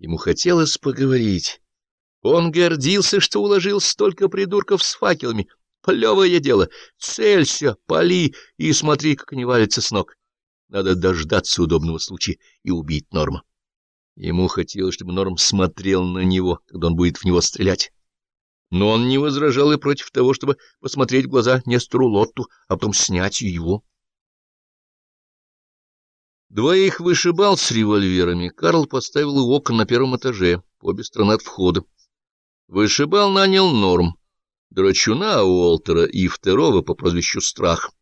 Ему хотелось поговорить. Он гордился, что уложил столько придурков с факелами. Плевое дело. Целься, пали и смотри, как они валятся с ног. Надо дождаться удобного случая и убить Норма. Ему хотелось, чтобы Норм смотрел на него, когда он будет в него стрелять. Но он не возражал и против того, чтобы посмотреть в глаза Нестору Лотту, а потом снять его. Двоих вышибал с револьверами Карл поставил у окон на первом этаже, обе стороны от входа. Вышибал нанял Норм, драчуна Уолтера и второго по прозвищу Страх.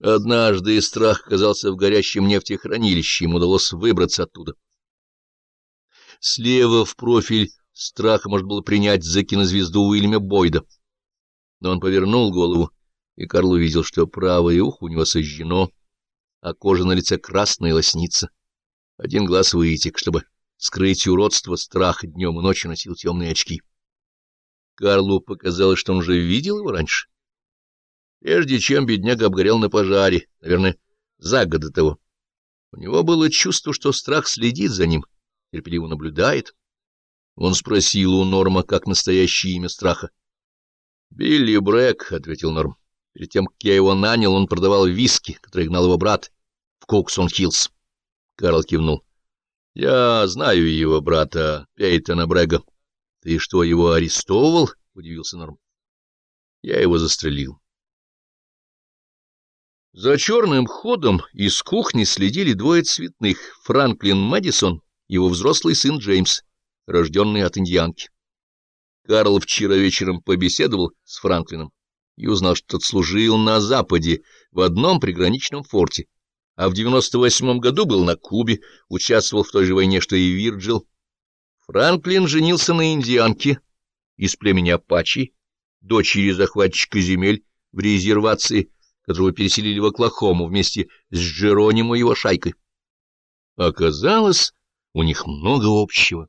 Однажды Страх оказался в горящем нефтехранилище, ему удалось выбраться оттуда. Слева в профиль Страха можно было принять за кинозвезду Уильяма Бойда. Но он повернул голову, и Карл увидел, что правое ухо у него сожжено, а кожа на лице красная лоснится. Один глаз вытек, чтобы скрыть уродство, страх днем и ночью носил темные очки. Карлу показалось, что он уже видел его раньше. Прежде чем бедняга обгорел на пожаре, наверное, за год до того. У него было чувство, что страх следит за ним, терпеливо наблюдает. Он спросил у Норма, как настоящее имя страха. — Билли Брэк, — ответил Норм. Перед тем, как я его нанял, он продавал виски, который гнал его брат в Коксон-Хиллз. Карл кивнул. — Я знаю его брата, Пейтона Брэга. — Ты что, его арестовывал? — удивился Норм. — Я его застрелил. За черным ходом из кухни следили двое цветных — Франклин Мэдисон, его взрослый сын Джеймс, рожденный от индианки. Карл вчера вечером побеседовал с Франклином и узнал, что тот служил на Западе в одном приграничном форте, а в 98 году был на Кубе, участвовал в той же войне, что и Вирджил. Франклин женился на индианке из племени Апачи, дочери захватчика земель в резервации, которого переселили в Оклахому вместе с Джеронимо и его шайкой. Оказалось, у них много общего.